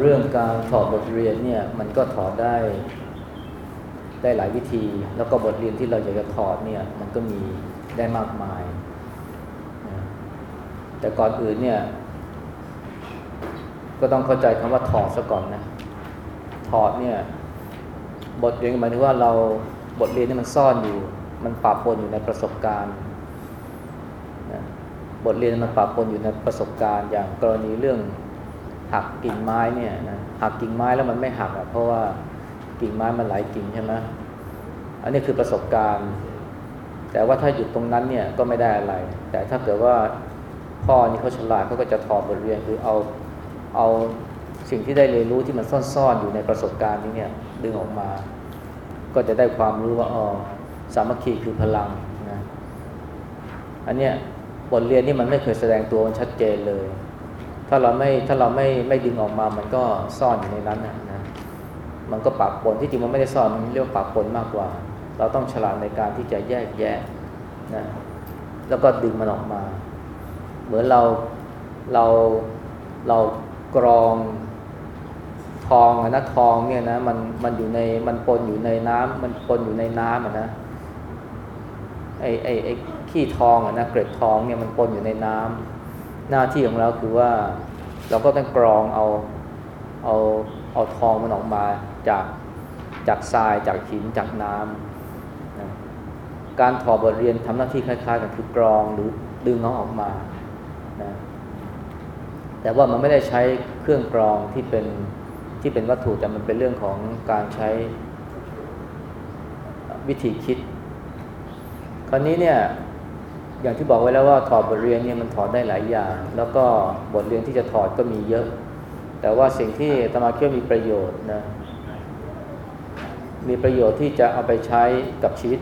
เรื่องการถอดบทเรียนเนี่ยมันก็ถอดได้ได้หลายวิธี แล้วก็บทเรียนที่เราอยากจะถอดเนี่ยมันก็มีได้มากมาย แต่ก่อนอื่นเนี่ยก็ต้องเข้าใจคำว่าถอดซะก่อนนะ ถอดเนี่ยบทเรียนหมายถึงว่าเราบทเรียนนี่มันซ่อนอยู่ มันปะปนอยู่ในประสบการณ์นะบทเรียนมันปะปนอยู่ในประสบการณ์ อย่างกรณีเรื่อง หักกิ่งไม้เนี่ยนะหักกิ่งไม้แล้วมันไม่หักอะเพราะว่ากิ่งไม้มันหลายกิ่งใช่ไหมอันนี้คือประสบการณ์ แต่ว่าถ้าหยุดตรงนั้นเนี่ยก็ไม่ได้อะไร แต่ถ้าเกิดว่าพ่อนี่เขาฉลาดเขาก็จะถอดบทเรียนคือเอาเอาสิ่งที่ได้เรียนรู้ที่มันซ่อนๆอยู่ในประสบการณ์นี้เนี่ยดึงออกมา ก็จะได้ความรู้ว่าอ๋อสามัคคีคือพลังนะอันเนี้ยบทเรียนนี่มันไม่เคยแสดงตัวมันชัดเจนเลย ถ้าเราไม่ถ้าเราไม่ไม่ดึงออกมามันก็ซ่อนอยู่ในนั้นนะนะมันก็ปรับปนที่จริงมันไม่ได้ซ่อนมันเรียกว่าปรับปนมากกว่า เราต้องฉลาดในการที่จะแยกแยะนะแล้วก็ดึงมันออกมา เหมือนเราเราเรากรองทองนะทองเนี่ยนะมันมันอยู่ในมันปนอยู่ในน้ำมันปนอยู่ในน้ำนะไอไอไอขี้ทองนะเกล็ดทองเนี่ยมันปนอยู่ในน้ำ หน้าที่ของเราคือว่าเราก็ต้องกรองเอาเอาเอาทองมันออกมาจากจากทรายจากหินจากน้ำนะการถอดบทเรียนทำหน้าที่คล้ายๆกันคือกรองหรือดึงเอาออกมานะแต่ว่ามันไม่ได้ใช้เครื่องกรองที่เป็นที่เป็นวัตถุแต่มันเป็นเรื่องของการใช้วิธีคิด คราวนี้เนี่ย อย่างที่บอกไว้แล้วว่าถอดบทเรียนเนี่ยมันถอดได้หลายอย่าง แล้วก็บทเรียนที่จะถอดก็มีเยอะ แต่ว่าสิ่งที่ตมาเคี่ยวมีประโยชน์นะมีประโยชน์ที่จะเอาไปใช้กับชีวิต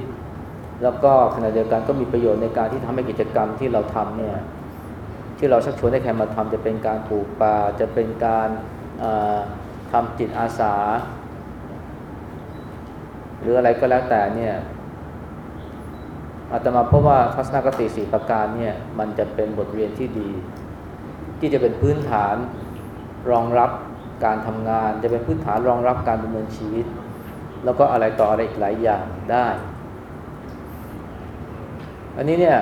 แล้วก็ขณะเดียวกันก็มีประโยชน์ในการที่ทำให้กิจกรรมที่เราทำเนี่ยที่เราชักชวนให้ใครมาทำจะเป็นการปลูกป่าจะเป็นการทำจิตอาสา หรืออะไรก็แล้วแต่เนี่ย อาตมาเพราะว่าทัศนคติสี่ประการเนี่ยมันจะเป็นบทเรียนที่ดี ที่จะเป็นพื้นฐานรองรับการทำงาน จะเป็นพื้นฐานรองรับการดำเนินชีวิต แล้วก็อะไรต่ออะไรอีกหลายอย่างได้ อันนี้เนี่ย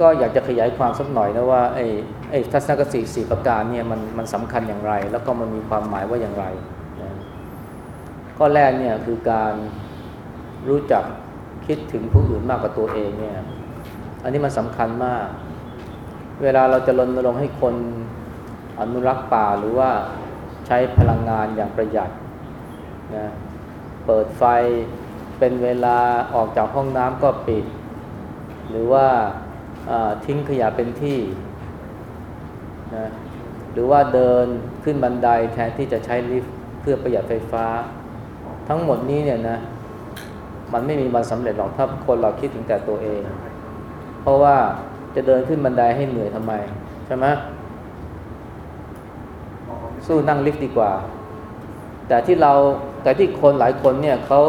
ก็อยากจะขยายความสักหน่อยนะว่าไอ้ไอ้ทัศนคติสี่ประการเนี่ยมันมันสำคัญอย่างไร แล้วก็มันมีความหมายว่าอย่างไรนะข้อแรกเนี่ยคือการรู้จัก คิดถึงผู้อื่นมากกว่าตัวเองเนี่ย อันนี้มันสำคัญมาก เวลาเราจะรณรงค์ให้คนอนุรักษ์ป่าหรือว่าใช้พลังงานอย่างประหยัดนะเปิดไฟเป็นเวลาออกจากห้องน้ำก็ปิด หรือว่าทิ้งขยะเป็นที่นะหรือว่าเดินขึ้นบันไดแทนที่จะใช้ลิฟต์เพื่อประหยัดไฟฟ้า ทั้งหมดนี้เนี่ยนะ มันไม่มีวันสำเร็จหรอกถ้าคนเราคิดถึงแต่ตัวเอง เพราะว่าจะเดินขึ้นบันไดให้เหนื่อยทำไม ใช่ไหมสู้นั่งลิฟต์ดีกว่า แต่ที่เราแต่ที่คนหลายคนเนี่ยเขา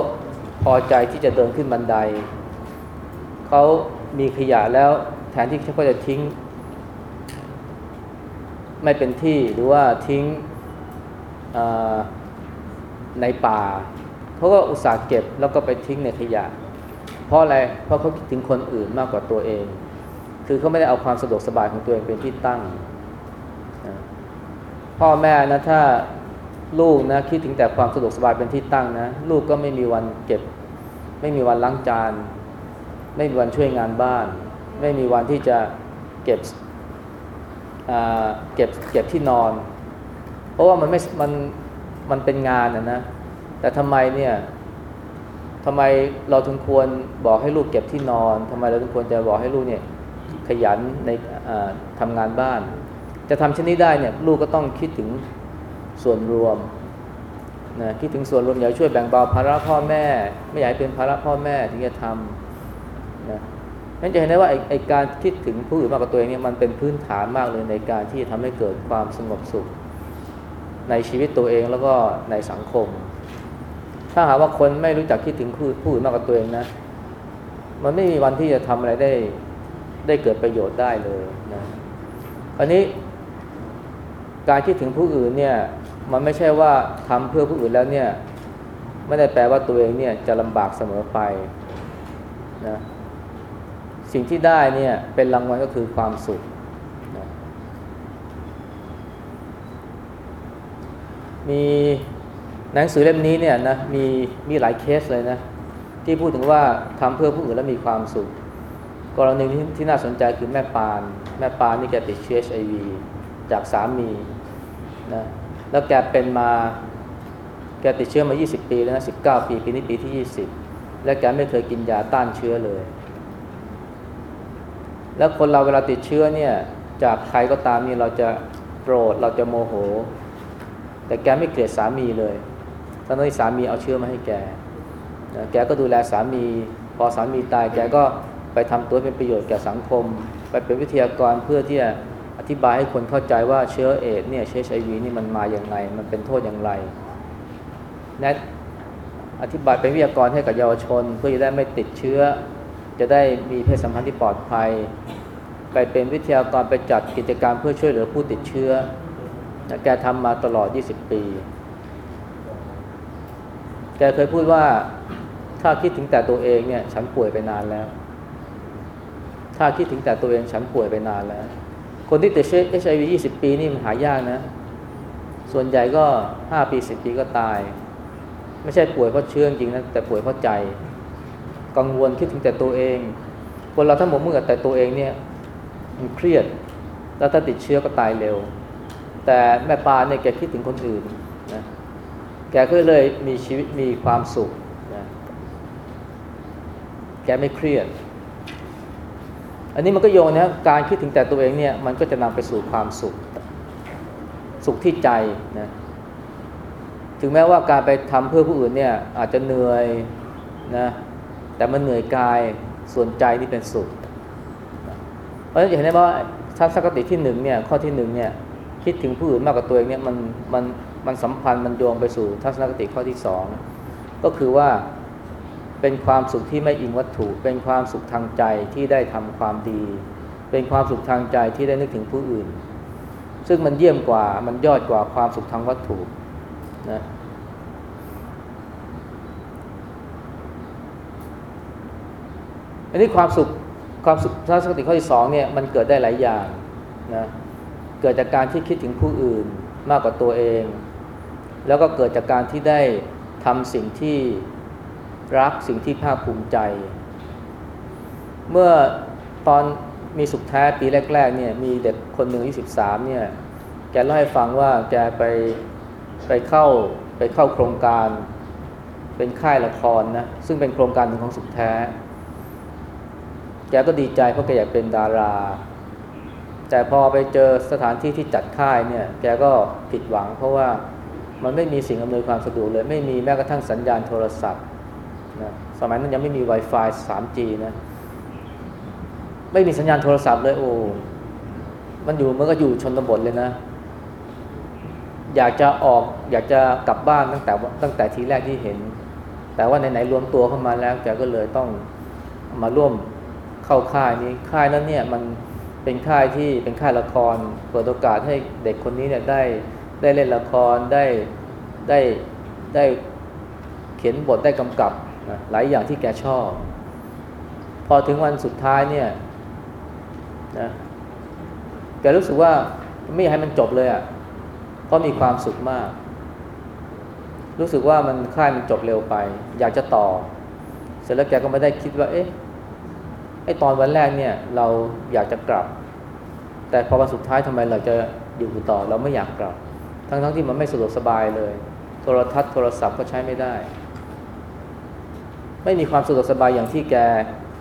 พอใจที่จะเดินขึ้นบันไดเขามีขยะแล้วแทนที่เขาจะทิ้ง ไม่เป็นที่หรือว่าทิ้งในป่า เขาก็อุตส่าห์เก็บแล้วก็ไปทิ้งในขยะ เพราะอะไร เพราะเขาคิดถึงคนอื่นมากกว่าตัวเอง คือเขาไม่ได้เอาความสะดวกสบายของตัวเองเป็นที่ตั้ง พ่อแม่นะถ้าลูกนะคิดถึงแต่ความสะดวกสบายเป็นที่ตั้งนะ ลูกก็ไม่มีวันเก็บ ไม่มีวันล้างจาน ไม่มีวันช่วยงานบ้าน ไม่มีวันที่จะเก็บเก็บเก็บที่นอน เพราะว่ามันไม่มันมันเป็นงานนะนะ แต่ทำไมเนี่ยทำไมเราถึงควรบอกให้ลูกเก็บที่นอนทำไมเราถึงควรจะบอกให้ลูกเนี่ยขยันในทำงานบ้าน จะทำเช่นนี้ได้เนี่ยลูกก็ต้องคิดถึงส่วนรวมนะคิดถึงส่วนรวมอยากช่วยแบ่งเบาภาระพ่อแม่ ไม่อยากเป็นภาระพ่อแม่ถึงจะทำนะนั่นจะเห็นได้ว่าไอ้ไอการคิดถึงผู้อื่นมากกว่าตัวเองเนี่ยมันเป็นพื้นฐานมากเลยในการที่จะทำให้เกิดความสงบสุข ในชีวิตตัวเองแล้วก็ในสังคม ถ้าหากว่าคนไม่รู้จักคิดถึงผู้อื่นมากกว่าตัวเองนะ มันไม่มีวันที่จะทำอะไรได้ได้เกิดประโยชน์ได้เลยนะอันนี้การคิดถึงผู้อื่นเนี่ย มันไม่ใช่ว่าทำเพื่อผู้อื่นแล้วเนี่ย ไม่ได้แปลว่าตัวเองเนี่ยจะลำบากเสมอไปนะสิ่งที่ได้เนี่ยเป็นรางวัลก็คือความสุขนะมี หนังสือเล่มนี้เนี่ยนะมีมีหลายเคสเลยนะที่พูดถึงว่าทำเพื่อผู้อื่นแล้วมีความสุขกรณีที่ที่น่าสนใจคือแม่ปาน แม่ปานนี่แกติดเชื้อ HIV จากสามีนะแล้วแกเป็นมาแกติดเชื้อมา 20 ปีแล้วนะ 19 ปี ปีนี้ปีที่ 20 และแกไม่เคยกินยาต้านเชื้อเลย แล้วคนเราเวลาติดเชื้อเนี่ย จากใครก็ตามนี่เราจะโกรธเราจะโมโห แต่แกไม่เกลียดสามีเลย ทั้งที่สามีเอาเชื้อมาให้แกนะแกก็ดูแลสามี พอสามีตายแกก็ไปทำตัวเป็นประโยชน์แก่สังคม ไปเป็นวิทยากรเพื่อที่จะอธิบายให้คนเข้าใจว่าเชื้อเอดเนี่ยเชื้อไอวีนี่มันมาอย่างไงมันเป็นโทษอย่างไรแนะอธิบายเป็นวิทยากรให้กับเยาวชน เพื่อจะได้ไม่ติดเชื้อ จะได้มีเพศสัมพันธ์ที่ปลอดภัย ไปเป็นวิทยากรไปจัดกิจกรรมเพื่อช่วยเหลือผู้ติดเชื้อแกทำมาตลอด 20 ปี แกเคยพูดว่าถ้าคิดถึงแต่ตัวเองเนี่ย ฉันป่วยไปนานแล้ว ถ้าคิดถึงแต่ตัวเองฉันป่วยไปนานแล้ว คนที่ติดเชื้อ HIV 20ปีนี่มันหายากนะ ส่วนใหญ่ก็5ปี10ปีก็ตาย ไม่ใช่ป่วยเพราะเชื้อจริงนะแต่ป่วยเพราะใจ กังวลคิดถึงแต่ตัวเอง คนเราถ้าหมกมุ่นกับแต่ตัวเองเนี่ยมันเครียด แล้วถ้าติดเชื้อก็ตายเร็ว แต่แม่ปลาเนี่ยแกคิดถึงคนอื่น แกก็เลยมีชีวิตมีความสุขนะแกไม่เครียด อันนี้มันก็โยงนะการคิดถึงแต่ตัวเองเนี่ยมันก็จะนำไปสู่ความสุข สุขที่ใจนะถึงแม้ว่าการไปทำเพื่อผู้อื่นเนี่ยอาจจะเหนื่อยนะแต่มันเหนื่อยกายส่วนใจนี่เป็นสุข เพราะฉะนั้นเห็นได้ว่าทัศนคติที่หนึ่งเนี่ยข้อที่หนึ่งเนี่ยคิดถึงผู้อื่นมากกว่าตัวเองเนี่ยมันมัน มันสัมพันธ์มันโยงไปสู่ทัศนคติข้อที่สองก็คือว่าเป็นความสุขที่ไม่อิงวัตถุ เป็นความสุขทางใจที่ได้ทำความดี เป็นความสุขทางใจที่ได้นึกถึงผู้อื่น ซึ่งมันเยี่ยมกว่ามันยอดกว่าความสุขทางวัตถุนะอันนี้ความสุขความสุขทัศนคติข้อที่สองเนี่ยมันเกิดได้หลายอย่างนะเกิดจากการที่คิดถึงผู้อื่นมากกว่าตัวเอง แล้วก็เกิดจากการที่ได้ทำสิ่งที่รักสิ่งที่ภาคภูมิใจ เมื่อตอนมีสุขแท้ปีแรกๆเนี่ยมีเด็กคนหนึ่งอายุสิบสามเนี่ยแกเล่าให้ฟังว่าแกไปไปเข้าไปเข้าโครงการเป็นค่ายละครนะซึ่งเป็นโครงการหนึ่งของสุขแท้ แกก็ดีใจเพราะแกอยากเป็นดารา แต่พอไปเจอสถานที่ที่จัดค่ายเนี่ยแกก็ผิดหวังเพราะว่า มันไม่มีสิ่งอำนวยความสะดวกเลย ไม่มีแม้กระทั่งสัญญาณโทรศัพท์นะสมัยนั้นยังไม่มี Wi-Fi 3G นะไม่มีสัญญาณโทรศัพท์เลยโอ้มันอยู่มันก็อยู่ชนบทเลยนะ อยากจะออกอยากจะกลับบ้านตั้งแต่ตั้งแต่ทีแรกที่เห็น แต่ว่าไหนๆรวมตัวเข้ามาแล้วแกก็เลยต้องมาร่วมเข้าค่ายนี้ค่ายนั้นเนี่ยมันเป็นค่ายที่เป็นค่ายละครเปิดโอกาสให้เด็กคนนี้เนี่ยได้ ได้เล่นละครได้ได้ได้เขียนบทได้กำกับนะหลายอย่างที่แกชอบ พอถึงวันสุดท้ายเนี่ยนะแกรู้สึกว่าไม่อยากให้มันจบเลยอะ่ะเพราะมีความสุขมาก รู้สึกว่ามันค่ายมันจบเร็วไป อยากจะต่อ เสร็จแล้วแกก็ไม่ได้คิดว่าเอ๊ะไอตอนวันแรกเนี่ยเราอยากจะกลับ แต่พอวันสุดท้ายทำไมเราจะอยู่ต่อเราไม่อยากกลับ ทั้งๆทที่มันไม่สะดวกสบายเลย โทรทัศน์โทรศัพท์ก็ใช้ไม่ได้ ไม่มีความสะดวกสบายอย่างที่แก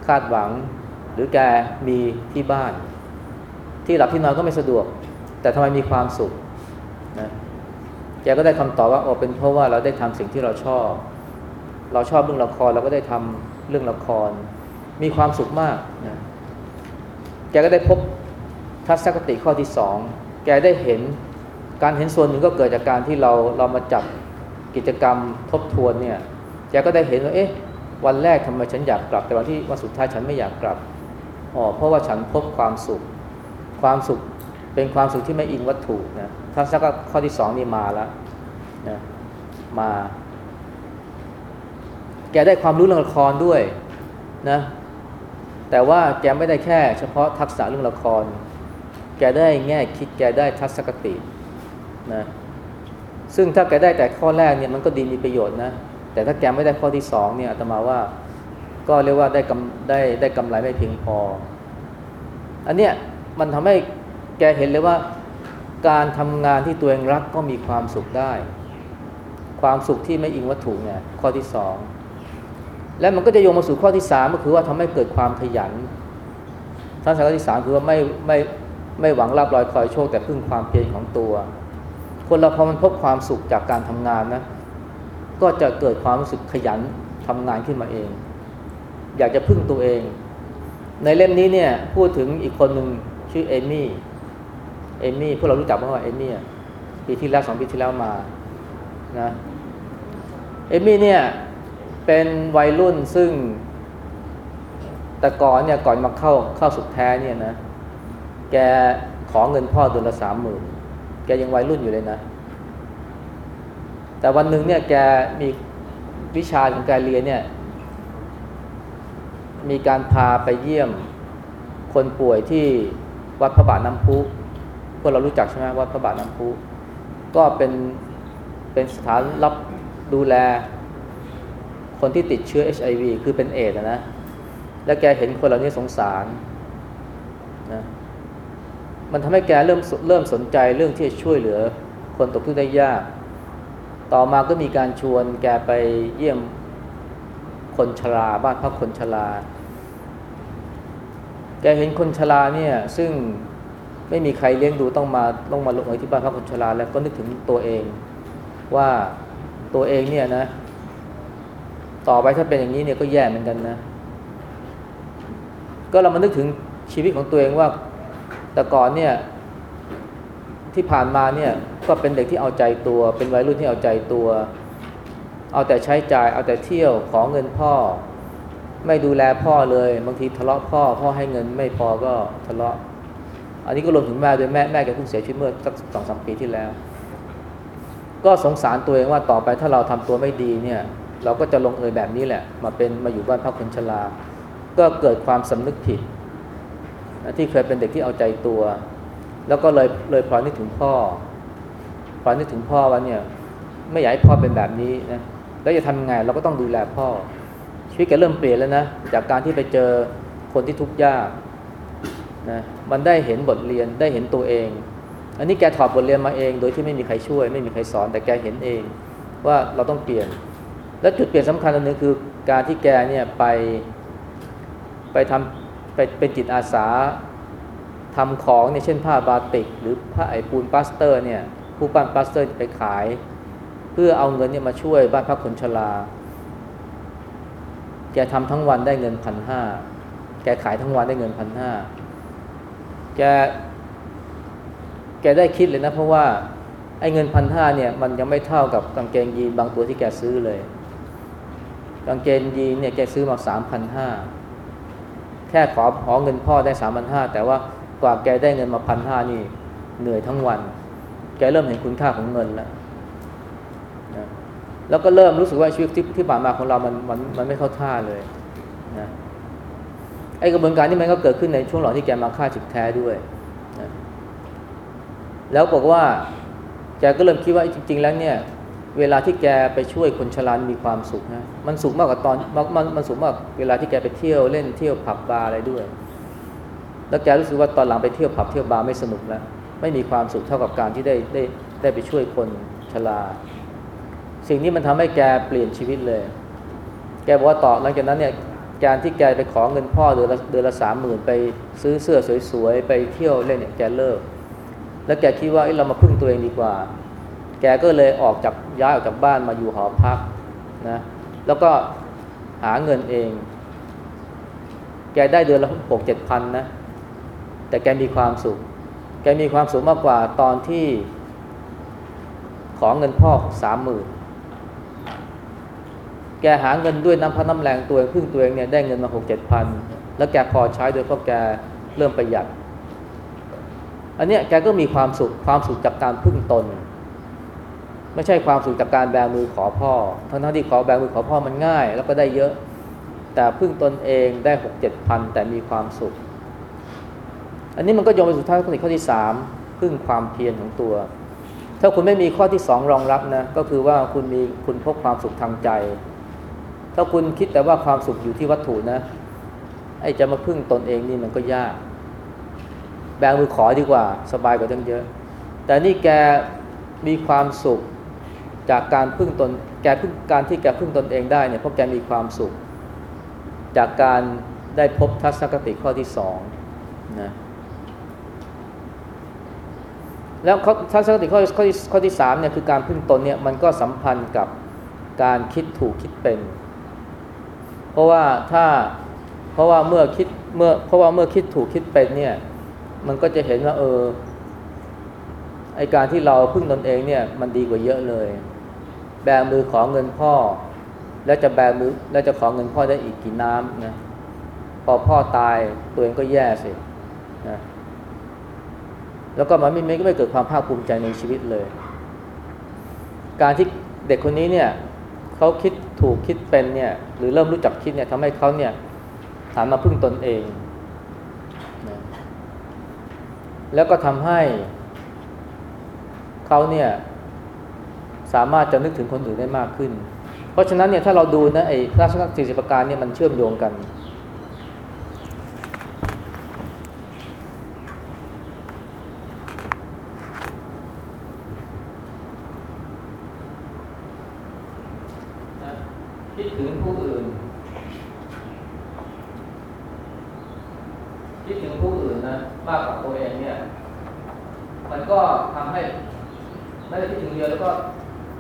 คาดหวัง หรือแกมีที่บ้าน ที่หลับที่นอนก็ไม่สะดวก แต่ทำไมมีความสุขนะแกก็ได้คำตอบว่าโอ้เป็นเพราะว่าเราได้ทำสิ่งที่เราชอบ เราชอบเรื่องละครเราก็ได้ทำเรื่องละคร มีความสุขมากนะแกก็ได้พบทัศนคติข้อที่สองแกได้เห็น การเห็นส่วนหนึ่งก็เกิดจากการที่เราเรามาจับกิจกรรมทบทวนเนี่ยแกก็ได้เห็นว่าเอ๊ะวันแรกทำไมฉันอยากกลับ แต่วันที่วันสุดท้ายฉันไม่อยากกลับอ๋อเพราะว่าฉันพบความสุข ความสุขเป็นความสุขที่ไม่อิงวัตถุนะทัศนคติข้อที่สองนี่มาแล้วนะมา แกได้ความรู้เรื่องละครด้วยนะแต่ว่าแกไม่ได้แค่ เฉพาะทักษะเรื่องละคร แกได้แง่คิดแกได้ทัศนคติ นะซึ่งถ้าแกได้แต่ข้อแรกเนี่ยมันก็ดีมีประโยชน์นะแต่ถ้าแกไม่ได้ข้อที่สองเนี่ยอาตมาว่าก็เรียกว่าได้กำได้ได้กำไรไม่เพียงพอ อันเนี้ยมันทำให้แกเห็นเลยว่า การทำงานที่ตัวเองรักก็มีความสุขได้ ความสุขที่ไม่อิงวัตถุเนี่ยข้อที่สองและมันก็จะโยงมาสู่ข้อที่สามก็คือว่าทำให้เกิดความขยันทัศนคติที่สามคือว่าไม่ไม่ไม่หวังลาบลอยคอยโชคแต่พึ่งความเพียรของตัว คนเราพอมันพบความสุขจากการทำงานนะ ก็จะเกิดความรู้สึกขยันทำงานขึ้นมาเอง อยากจะพึ่งตัวเอง ในเล่มนี้เนี่ยพูดถึงอีกคนหนึ่งชื่อเอมี่เอมี่พวกเรารู้จักมั้งว่าเอมี่ปีที่แล้วสองปีที่แล้วมานะเอมี่เนี่ยเป็นวัยรุ่นซึ่ง แต่ก่อนเนี่ยก่อนมาเข้าเข้าสุดแท้เนี่ยนะ แกขอเงินพ่อเดือนละสามหมื่น แกยังวัยรุ่นอยู่เลยนะ แต่วันหนึ่งเนี่ยแกมีวิชาของแกเรียนเนี่ย มีการพาไปเยี่ยมคนป่วยที่วัดพระบาทน้ำพุพวกเรารู้จักใช่ไหมวัดพระบาทน้ำพุก็เป็นเป็นสถานรับดูแล คนที่ติดเชื้อ HIV คือเป็นเอดนะ แล้วแกเห็นคนเหล่านี้สงสารนะ มันทำให้แกเริ่มเริ่มสนใจเรื่องที่จะช่วยเหลือ คนตกทุกข์ได้ยาก ต่อมาก็มีการชวนแกไปเยี่ยมคนชราบ้านพักคนชรา แกเห็นคนชราเนี่ยซึ่งไม่มีใครเลี้ยงดูต้องมาต้องมาลงเอยที่บ้านพักคนชราแล้วก็นึกถึงตัวเอง ว่าตัวเองเนี่ยนะ ต่อไปถ้าเป็นอย่างนี้เนี่ยก็แย่เหมือนกันนะ ก็เรามานึกถึงชีวิตของตัวเองว่า แต่ก่อนเนี่ยที่ผ่านมาเนี่ยก็เป็นเด็กที่เอาใจตัว เป็นวัยรุ่นที่เอาใจตัว เอาแต่ใช้จ่ายเอาแต่เที่ยวขอเงินพ่อ ไม่ดูแลพ่อเลยบางทีทะเลาะพ่อพ่อให้เงินไม่พอก็ทะเลาะ อันนี้ก็รวมถึงแม่ด้วยแม่แม่แกเพิ่งเสียชีวิตเมื่อสักสองสามปีที่แล้ว ก็สงสารตัวเองว่าต่อไปถ้าเราทำตัวไม่ดีเนี่ย เราก็จะลงเอยแบบนี้แหละ มาเป็นมาอยู่บ้านพักคนชราก็เกิดความสำนึกผิด ที่เคยเป็นเด็กที่เอาใจตัว แล้วก็เลยเลยพลอยนึกถึงพ่อพลอยนึกถึงพ่อว่าเนี่ย ไม่อยากให้พ่อเป็นแบบนี้นะแล้วจะทำยังไงเราก็ต้องดูแลพ่อ ชีวิตแกเริ่มเปลี่ยนแล้วนะจากการที่ไปเจอคนที่ทุกข์ยากนะมันได้เห็นบทเรียนได้เห็นตัวเอง อันนี้แกถอดบทเรียนมาเอง โดยที่ไม่มีใครช่วย ไม่มีใครสอน แต่แกเห็นเอง ว่าเราต้องเปลี่ยน และจุดเปลี่ยนสำคัญอันหนึงคือการที่แกเนี่ยไปไปทำไป เป็นจิตอาสาทำของเนี่ยเช่นผ้าบาติก หรือผ้าไอปูนปลาสเตอร์เนี่ยผู้ปั้นปลาสเตอร์ไปขาย เพื่อเอาเงินเนี่ยมาช่วยบ้านพักคนชราแกทำทั้งวันได้เงินพันห้าแกขายทั้งวันได้เงินพันห้าแกแกได้คิดเลยนะเพราะว่าไอ้เงินพันห้าเนี่ยมันยังไม่เท่ากับกางเกงยีนบางตัวที่แกซื้อเลย กางเกงยีนเนี่ยแกซื้อมาสามพันห้า แค่ขอขอเงินพ่อได้สามพันห้าแต่ว่ากว่าแกได้เงินมาพันห้านี่เหนื่อยทั้งวัน แกเริ่มเห็นคุณค่าของเงินแล้วนะแล้วก็เริ่มรู้สึกว่าชีวิตที่ที่ผ่านมาของเรามันมันมันไม่เข้าท่าเลยนะไอ้กระบวนการนี้มันก็เกิดขึ้นในช่วงหลังที่แกมาฆ่าจิตแท้ด้วยนะแล้วบอกว่าแกก็เริ่มคิดว่าจริง ๆ แล้วเนี่ย เวลาที่แกไปช่วยคนชรามีความสุขนะ มันสุขมากกว่าตอนมันมันสุขมากเวลาที่แกไปเที่ยวเล่นเที่ยวผับบาร์อะไรด้วย แล้วแกรู้สึกว่าตอนหลังไปเที่ยวผับเที่ยวบาร์ไม่สนุกแล้ว ไม่มีความสุขเท่ากับการที่ได้ได้ได้ไปช่วยคนชราสิ่งนี้มันทำให้แกเปลี่ยนชีวิตเลย แกบอกว่าต่อหลังจากนั้นเนี่ยการที่แกไปขอเงินพ่อเดือนละเดือนละสามหมื่นไปซื้อเสื้อสวยๆไปเที่ยวเล่นเนี่ยแกเลิก แล้วแกคิดว่าเรามาพึ่งตัวเองดีกว่า แกก็เลยออกจากย้ายออกจากบ้านมาอยู่หอพักนะแล้วก็หาเงินเอง แกได้เดือนละหกเจ็ดพันนะ แต่แกมีความสุข แกมีความสุขมากกว่าตอนที่ขอเงินพ่อสามหมื่นแกหาเงินด้วยน้ำพักน้ำแรงตัวเองพึ่งตัวเองเนี่ยได้เงินมาหกเจ็ดพันแล้วแกพอใช้โดยเพราะแกเริ่มประหยัด อันเนี้ยแกก็มีความสุขความสุขจากการพึ่งตน ไม่ใช่ความสุขจากการแบมือขอพ่อทั้งที่ขอแบมือขอพ่อมันง่าย แล้วก็ได้เยอะ แต่พึ่งตนเองได้หกเจ็ดพันแต่มีความสุข อันนี้มันก็โยงไปสู่ท้ายข้อที่ข้อที่สามพึ่งความเพียรของตัว ถ้าคุณไม่มีข้อที่สองรองรับนะก็คือว่าคุณมีคุณพบความสุขทางใจ ถ้าคุณคิดแต่ว่าความสุขอยู่ที่วัตถุนะไอ้จะมาพึ่งตนเองนี่มันก็ยาก แบมือขอดีกว่า สบายกว่าตั้งเยอะ แต่นี่แกมีความสุข จากการพึ่งตนแกพึ่งการที่แกพึ่งตนเองได้เนี่ยเพราะแกมีความสุข จากการได้พบทัศนคติข้อที่สองนะแล้วทัศนคติข้อข้อที่ข้อที่สามเนี่ยคือการพึ่งตนเนี่ยมันก็สัมพันธ์กับการคิดถูกคิดเป็น เพราะว่าถ้าเพราะว่าเมื่อคิดเมื่อเพราะว่าเมื่อคิดถูกคิดเป็นเนี่ยมันก็จะเห็นว่าเออไอการที่เราพึ่งตนเองเนี่ยมันดีกว่าเยอะเลย แบมือขอเงินพ่อ แล้วจะแบมือแล้วจะขอเงินพ่อได้อีกกี่น้ำนะพอพ่อตายตัวเองก็แย่สินะแล้วก็มันไม่ไม่ก็ไม่เกิดความภาคภูมิใจในชีวิตเลย การที่เด็กคนนี้เนี่ยเขาคิดถูกคิดเป็นเนี่ยหรือเริ่มรู้จักคิดเนี่ยทำให้เขาเนี่ยหันมาพึ่งตนเองนะแล้วก็ทำให้เขาเนี่ย สามารถจะนึกถึงคนอื่นได้มากขึ้น เพราะฉะนั้นเนี่ยถ้าเราดูนะไอ้ราชกัสี่สิบประการเนี่ยมันเชื่อมโยงกัน คิดถึงผู้อื่น คิดถึงผู้อื่นนะมากกว่าตัวเองเนี่ย มันก็ทำให้ไม่ได้คิดถึงเดียวแล้วก็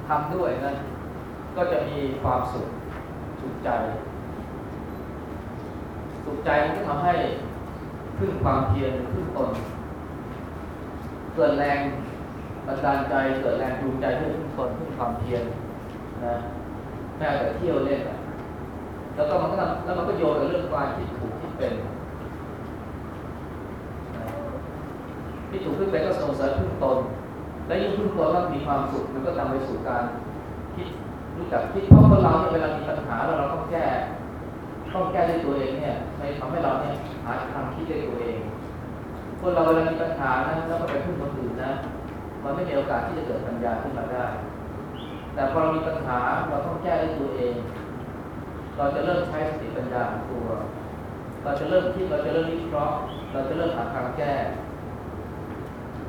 ทำด้วยนะก็จะมีความสุขสุขใจ สุขใจมันก็ทำให้พึ่งความเพียรพึ่งตนเกิดแรงบันดาลใจเกิดแรงจูงใจให้พึ่งตนพึ่งความเพียรนะแม้แต่เที่ยวเล่นแล้วก็มันก็แล้วมันก็โยนกับเรื่องความคิดถูกคิดเป็นที่ถูกขึ้นไปก็ส่งเสริมพึ่งตน และยิ่งพึ่งตนก็มีความสุขมันก็นำไปสู่การคิดรู้จักคิดเพราะคนเราเนี่ยเวลามีปัญหาเราเราต้องแก้ต้องแก้ด้วยตัวเองเนี่ยในทำให้เราเนี่ยหาทางคิดด้วยตัวเอง คนเราเวลามีปัญหานะแล้วก็ไปพึ่งคนอื่นนะมันไม่มีโอกาสที่จะเกิดปัญญาขึ้นมาได้ แต่พอเรามีปัญหาเราต้องแก้ด้วยตัวเอง เราจะเริ่มใช้สติปัญญาของตัว เราจะเริ่มคิดเราจะเริ่มวิเคราะห์เราจะเริ่มหาทางแก้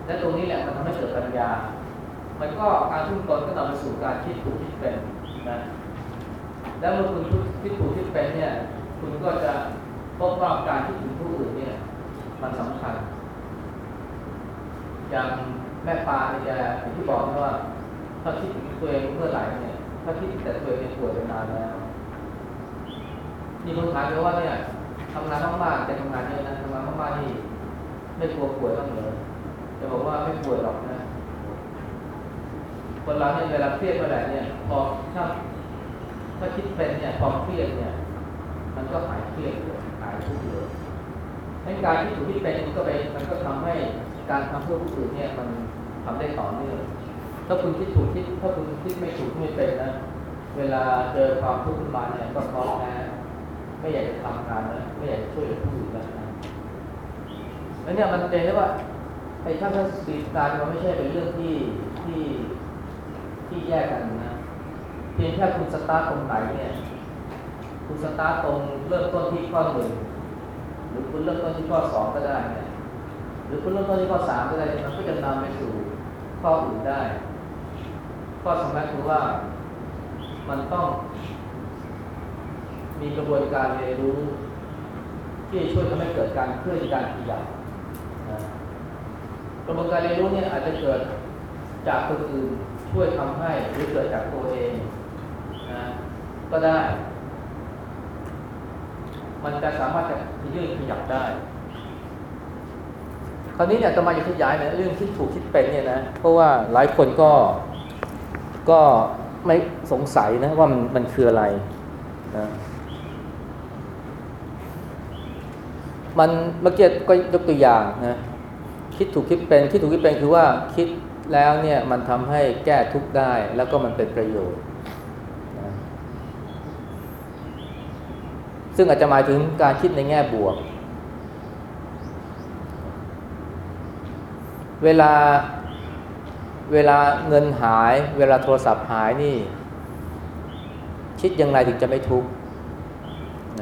และตรงนี้แหละมันทำให้เกิดปัญญา มันก็การทุ่งตนก็นำไปสู่การคิดถูกคิดเป็นนะแล้วเมื่อคุณคิดถูกคิดเป็นเนี่ย คุณก็จะพบว่าการคิดถึงผู้อื่นเนี่ย มันสำคัญ อย่างแม่ปลาเนี่ยอย่างที่บอกว่าถ้าคิดถึงตัวเองเมื่อไหร่เนี่ย ถ้าคิดแต่ตัวเองป่วยไปนานแล้วมีคนถามเลยว่าเนี่ยทำงานมากๆแต่ทำงานเยอะนะทำงานมากๆนี่ไม่กลัวป่วยบ้างเหรอ จะบอกว่าไม่ป่วยหรอกนะ คนเราเนี่ยเวลาเครียดเมื่อไหร่เนี่ย พอถ้าถ้าคิดเป็นเนี่ยพอเครียดเนี่ย มันก็หายเครียดเลยหายทุกข์เลยให้การที่ถูกที่เป็นมันก็ไปมันก็ทำให้การทำเพื่อผู้อื่นเนี่ยมันทำได้ต่อเนื่องถ้าคุณคิดถูกคิดถ้าคุณคิดไม่ถูกไม่เป็นนะเวลาเจอความทุกข์ขึ้นมาเนี่ยก็ท้อแท้ไม่อยากจะทำงานนะไม่อยากจะช่วยเหลือผู้อื่นแล้วนะแล้วเนี่ยมันเป็นได้ว่า อ้ทัศนคติการมันไม่ใช่เป็นเรื่องที่ที่ที่แยกกันนะเพียงแค่คุณสตาร์ตรงไหนเนี่ย คุณสตาร์ตตรงเริ่มต้นที่ข้อหนึ่งหรือคุณเริ่มต้นที่ข้อสองก็ได้เนี่ยหรือคุณเริ่มต้นที่ข้อสามก็ได้มันก็จะนำไปสู่ข้ออื่นได้ ข้อสำคัญคือว่ามันต้องมีกระบวนการเรียนรู้ ที่ช่วยทำให้เกิดการเคลื่อนการขยับ กระบวนการเรียนรู้เนี่ยอาจจะเกิดจากคนอื่นช่วยทำให้หรือเกิดจากตัวเองนะก็ได้ มันจะสามารถจะยืดขยับได้ คราวนี้เนี่ยตมาอยากขยายเนี่ยเรื่องที่ถูกคิดเป็นเนี่ยนะเพราะว่าหลายคนก็ก็ไม่สงสัยนะว่ามันมันคืออะไรนะมันเมื่อกี้ก็ยกตัวอย่างนะ คิดถูกคิดเป็น คิดถูกคิดเป็นคือว่าคิดแล้วเนี่ยมันทำให้แก้ทุกข์ได้แล้วก็มันเป็นประโยชน์นะซึ่งอาจจะหมายถึงการคิดในแง่บวก เวลาเวลาเงินหาย เวลาโทรศัพท์หายนี่ คิดยังไงถึงจะไม่ทุกข์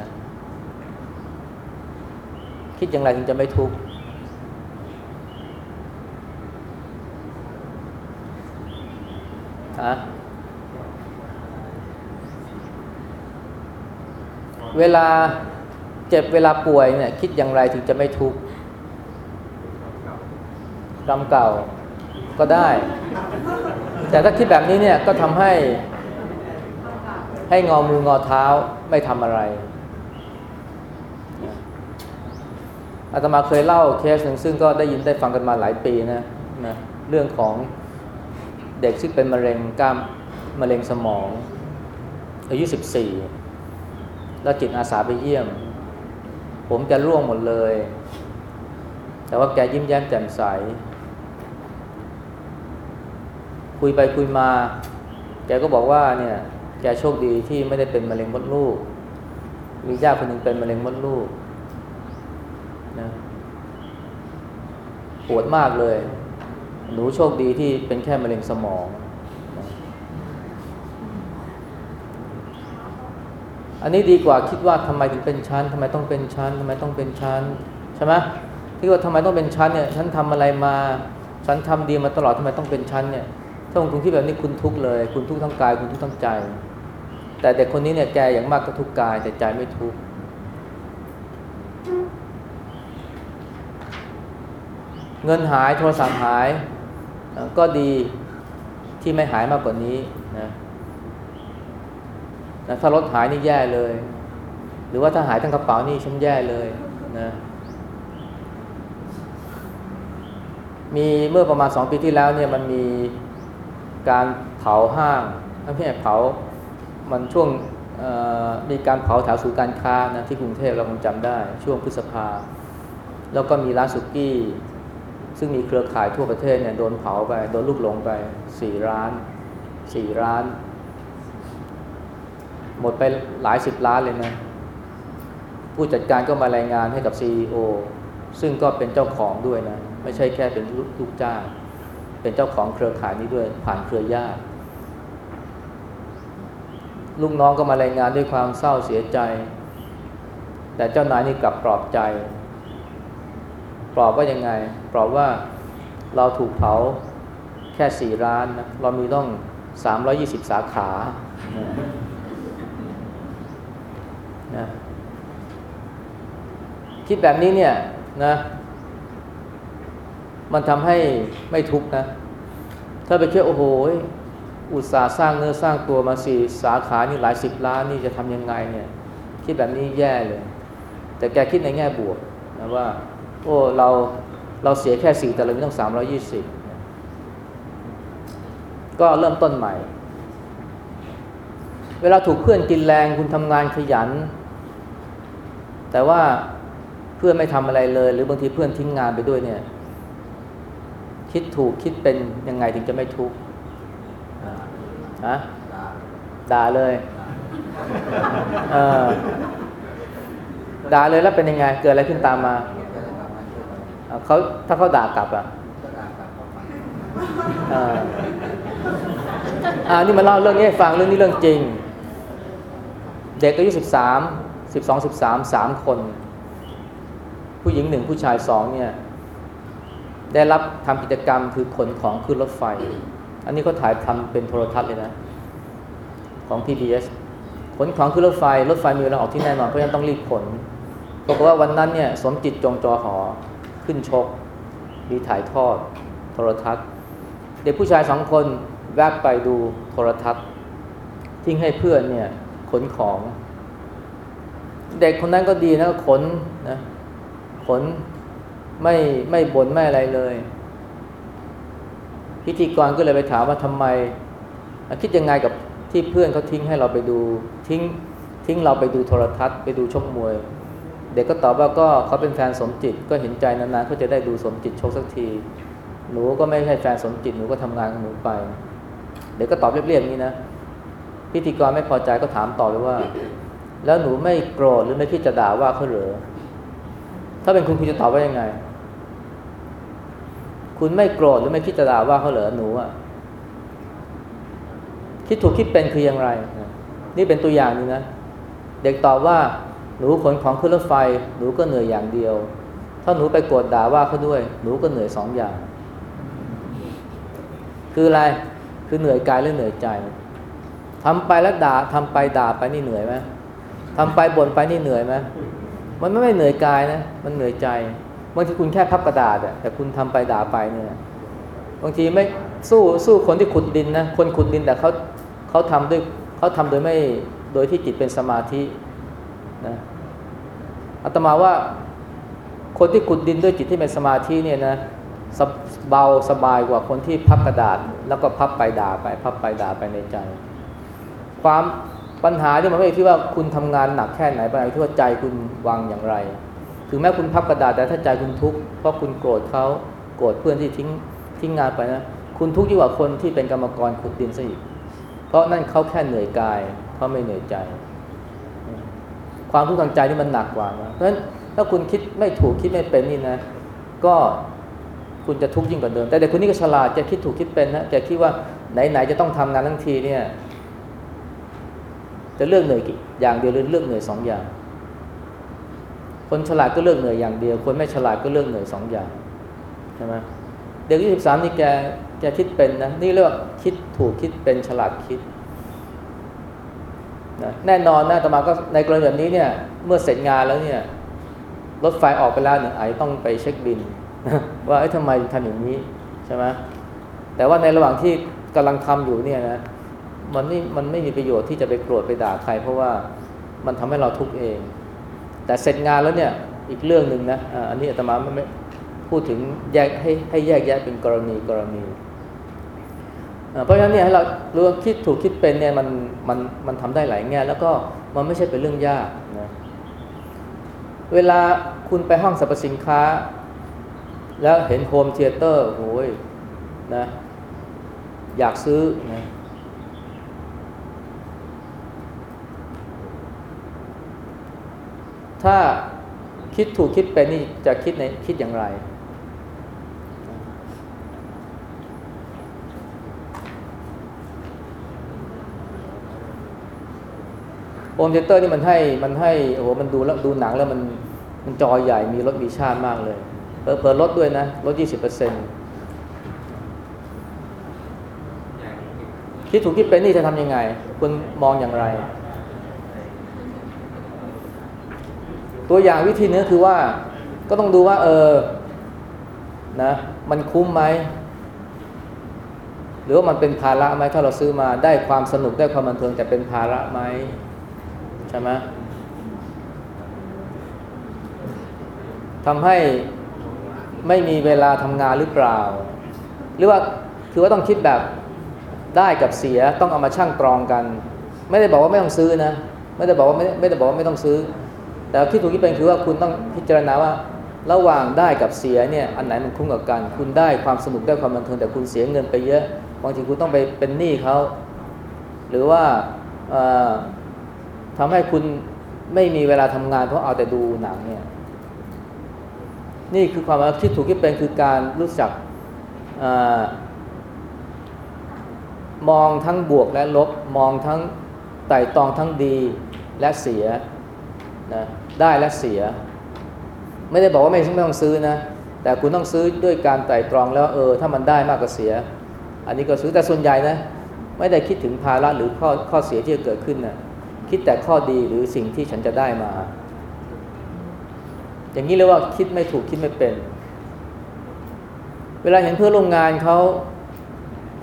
นะคิดยังไงถึงจะไม่ทุกข์ ฮะเวลาเจ็บเวลาป่วยเนี่ย คิดอย่างไรถึงจะไม่ทุกข์กรรมเก่าก็ได้ แต่ถ้าคิดแบบนี้เนี่ยก็ทำให้ให้งอมืองอเท้าไม่ทำอะไรอาตมาเคยเล่าเคสหนึ่งซึ่งก็ได้ยินได้ฟังกันมาหลายปีนะนะเรื่องของ เด็กซึ่เป็นมะเร็งกล้ามมะเร็งสมอง อายุ 14 แล้วจิตอาสาไปเยี่ยม ผมจะร่วงหมดเลย แต่ว่าแกยิ้มแย้มแจ่มใส คุยไปคุยมา แกก็บอกว่าเนี่ยแกโชคดีที่ไม่ได้เป็นมะเร็งมดลูก มีญาติคนหนึ่งเป็นมะเร็งมดลูกนะปวดมากเลย หนูโชคดีที่เป็นแค่มะเร็งสมอง อันนี้ดีกว่าคิดว่าทำไมถึงเป็นชั้นทำไมต้องเป็นชั้นทำไมต้องเป็นชั้นใช่ไหมที่ว่าทำไมต้องเป็นชั้นเนี่ยฉันทำอะไรมาฉันทำดีมาตลอดทำไมต้องเป็นชั้นเนี่ยถ้าคุณคิดแบบนี้คุณทุกข์เลย คุณทุกข์ทั้งกายคุณทุกข์ทั้งใจ แต่เด็กคนนี้เนี่ยแกอย่างมากก็ทุกข์กายแต่ใจไม่ทุกข์เงินหายโทรศัพท์หาย ก็ดีที่ไม่หายมากกว่านี้นะนะถ้ารถหายนี่แย่เลย หรือว่าถ้าหายทั้งกระเป๋านี่ฉันแย่เลยนะมีเมื่อประมาณสองปีที่แล้วเนี่ยมันมีการเผาห้างไม่ใช่เผา มันช่วงมีการเผาแถวศูนย์การค้านะที่กรุงเทพเราคงจำได้ช่วงพฤษภา แล้วก็มีร้านสุกี้ ซึ่งมีเครือข่ายทั่วประเทศเนี่ยโดนเผาไป โดนลูกหลงไปสี่ร้านสี่ร้าน หมดไปหลายสิบล้านเลยนะ ผู้จัดการก็มารายงานให้กับ CEO ซึ่งก็เป็นเจ้าของด้วยนะ ไม่ใช่แค่เป็นลูกจ้าง เป็นเจ้าของเครือข่ายนี้ด้วยผ่านเครือญาติลูกน้องก็มารายงานด้วยความเศร้าเสียใจ แต่เจ้านายนี่กลับปลอบใจ ปลอบว่ายังไง ปลอบว่าเราถูกเผาแค่สี่ร้านนะเรามีต้องสามร้อยี่สิบสาขานะคิดแบบนี้เนี่ยนะ มันทำให้ไม่ทุกข์นะ ถ้าไปคิดโอ้โหอุตสาห์สร้างเนื้อสร้างตัวมาสี่สาขานี่หลายสิบล้านนี่จะทำยังไงเนี่ย คิดแบบนี้แย่เลย แต่แกคิดในแง่บวกนะว่า โอ้เราเราเสียแค่สี่แต่เรามีต้องสามร้อยี่สิบก็เริ่มต้นใหม่ เวลาถูกเพื่อนกินแรงคุณทำงานขยัน แต่ว่าเพื่อนไม่ทำอะไรเลย หรือบางทีเพื่อนทิ้งงานไปด้วยเนี่ย คิดถูกคิดเป็นยังไงถึงจะไม่ทุกข์ฮะด่าเลยด่าเลยแล้วเป็นยังไง เกิดอะไรขึ้นตามมา เขาถ้าเขาด่ากลับอะอ่าอ่านี่มาเล่าเรื่องนี้ให้ฟังเรื่องนี้เรื่องจริง เด็กอายุสิบสามสิบสองสิบสามสามคน ผู้หญิงหนึ่งผู้ชายสองเนี่ย ได้รับทำกิจกรรมคือขนของขึ้นรถไฟ อันนี้เขาถ่ายทำเป็นโทรทัศน์เลยนะ ของ PBS ขนของขึ้นรถไฟ รถไฟมีเวลาออกที่แน่นอนเพราะฉะนั้นต้องรีบขนปรากฏว่าวันนั้นเนี่ย สมจิตจงจอหอ ขึ้นชก มีถ่ายทอดโทรทัศน์ เด็กผู้ชายสองคนแวบไปดูโทรทัศน์ ทิ้งให้เพื่อนเนี่ยขนของ เด็กคนนั้นก็ดีนะขนนะขนไม่ไม่บน่นไม่อะไรเลย พิธีกรก็เลยไปถามว่าทำไม คิดยังไงกับที่เพื่อนเขาทิ้งให้เราไปดูทิ้งทิ้งเราไปดูโทรทัศน์ ไปดูชกมวย เด็กก็ตอบว่าก็เขาเป็นแฟนสมจิตก็เห็นใจนานๆเขาจะได้ดูสมจิตโชคสักที หนูก็ไม่ใช่แฟนสมจิตหนูก็ทำงานของหนูไป เด็กก็ตอบเรียบๆอย่างนี้นะพิธีกรไม่พอใจก็ถามต่อไปว่า แล้วหนูไม่โกรธหรือไม่คิดจะด่าว่าเขาเหรอถ้าเป็นคุณคุณจะตอบว่ายังไง คุณไม่โกรธหรือไม่คิดจะด่าว่าเขาเหรอหนูอะคิดถูกคิดเป็นคืออย่างไร นี่เป็นตัวอย่างนึงนะเด็กตอบว่า หนูขนของขึ้นรถไฟ หนูก็เหนื่อยอย่างเดียว ถ้าหนูไปโกรธด่าว่าเขาด้วย หนูก็เหนื่อยสองอย่าง คืออะไร คือเหนื่อยกายหรือเหนื่อยใจทำไปแล้วด่าทำไปด่าไปนี่เหนื่อยไหมทำไปบ่นไปนี่เหนื่อยไหมมันไม่เหนื่อยกายนะ มันเหนื่อยใจบางทีคุณแค่พับกระดาษแต่คุณทำไปด่าไปเนี่ยบางทีไม่สู้สู้คนที่ขุดดินนะคนขุดดินแต่เขาเขาทำด้วยเขาทำโดยไม่โดยที่จิตเป็นสมาธิ นะอาตมาว่าคนที่ขุดดินด้วยจิตที่เป็นสมาธิเนี่ยนะสเบาสบายกว่าคนที่พับกระดาษ แล้วก็พับไปด่าไป พับไปด่าไปในใจ ความปัญหาที่มันไม่ใช่ที่ว่าคุณทำงานหนักแค่ไหนปัญหาที่ว่าใจคุณวางอย่างไร ถึงแม้คุณพับกระดาษแต่ถ้าใจคุณทุกข์เพราะคุณโกรธเขาโกรธเพื่อนที่ทิ้งทิ้งงานไปนะคุณทุกข์ยิ่งกว่าคนที่เป็นกรรมกรขุดดินซะอีกเพราะนั่นเขาแค่เหนื่อยกายเขาไม่เหนื่อยใจ ความทุกข์ทางใจนี่มันหนักกว่านะเพราะฉะนั้นถ้าคุณคิดไม่ถูกคิดไม่เป็นนี่นะ ก็คุณจะทุกข์ยิ่งกว่าเดิม แต่เด็กคนนี้ก็ฉลาดจะคิดถูกคิดเป็นนะจะคิดว่าไหนๆจะต้องทำงานทั้งทีเนี่ย จะเลือกเหนื่อยอย่างเดียวหรือเลือกเหนื่อยสองอย่าง คนฉลาดก็เลือกเหนื่อยอย่างเดียว คนไม่ฉลาดก็เลือกเหนื่อยสองอย่างใช่ไหมเด็กอายุสิบสามนี่แกแกคิดเป็นนะนี่เรียกว่าคิดถูกคิดเป็นฉลาดคิด นะแน่นอนนะต่อมาก็ในกรณีแบบนี้เนี่ยเมื่อเสร็จงานแล้วเนี่ยรถไฟออกไปแล้วหนึ่งไอต้องไปเช็คบิน ว่าไอ้ทำไมทำอย่างนี้ใช่ไหมแต่ว่าในระหว่างที่กำลังทำอยู่เนี่ยนะมันนี่มันไม่มีประโยชน์ที่จะไปโกรธไปด่าใคร เพราะว่ามันทำให้เราทุกข์เอง แต่เสร็จงานแล้วเนี่ยอีกเรื่องหนึ่งนะอันนี้อาตมาไม่พูดถึงแยกให้ให้แยกแยะเป็นกรณีกรณี เพราะฉะนั้นเนี่ยให้เรารู้ว่าคิดถูกคิดเป็นเนี่ยมันมันมันทำได้หลายแง่แล้วก็มันไม่ใช่เป็นเรื่องยากนะเวลาคุณไปห้างสรรพสินค้า แล้วเห็น home theater โอ้ยนะอยากซื้อนะถ้าคิดถูกคิดเป็นนี่จะคิดในคิดอย่างไร home theater นี่มันให้มันให้โอ้โหมันดูแล้วดูหนังแล้วมันมันจอใหญ่มีรสมีชาติมากเลยเปิดเปิดลดด้วยนะลดยี่สิบเปอร์เซ็นต์คิดถูกคิดเป็นนี่จะทำยังไง คุณมองอย่างไร ตัวอย่างวิธีนี้คือว่า ก็ต้องดูว่า เออนะมันคุ้มไหม หรือว่ามันเป็นภาระไหมถ้าเราซื้อมาได้ความสนุกได้ความบันเทิงแต่เป็นภาระไหม ช่ไหมทำให้ไม่มีเวลาทำงานหรือเปล่า หรือว่าคือว่าต้องคิดแบบได้กับเสียต้องเอามาชั่งตรองกัน ไม่ได้บอกว่าไม่ต้องซื้อนะ ไม่ได้บอกว่าไม่ไม่ได้บอกว่าไม่ต้องซื้อ แต่ที่ถูกที่เป็นคือว่าคุณต้องพิจารณาว่า ระหว่างได้กับเสียเนี่ยอันไหนมันคุ้มกับกัน คุณได้ความสนุกได้ความบันเทิงแต่คุณเสียเงินไปเยอะบางทีคุณต้องไปเป็นหนี้เขาหรือว่า ทำให้คุณไม่มีเวลาทำงานเพราะเอาแต่ดูหนังเนี่ย นี่คือความคิดถูกคิดเป็นคือการรู้จักอมองทั้งบวกและลบ มองทั้งไต่ตองทั้งดีและเสียนะได้และเสีย ไม่ได้บอกว่าไม่ไม่ต้องซื้อนะ แต่คุณต้องซื้อด้วยการไต่ตรองแล้วเออ ถ้ามันได้มากกว่าเสีย อันนี้ก็ซื้อแต่ส่วนใหญ่นะ ไม่ได้คิดถึงภาระหรือข้อข้อเสียที่จะเกิดขึ้นนะ คิดแต่ข้อดีหรือสิ่งที่ฉันจะได้มา อย่างนี้เรียกว่าคิดไม่ถูกคิดไม่เป็น เวลาเห็นเพื่อนโรงงานเขา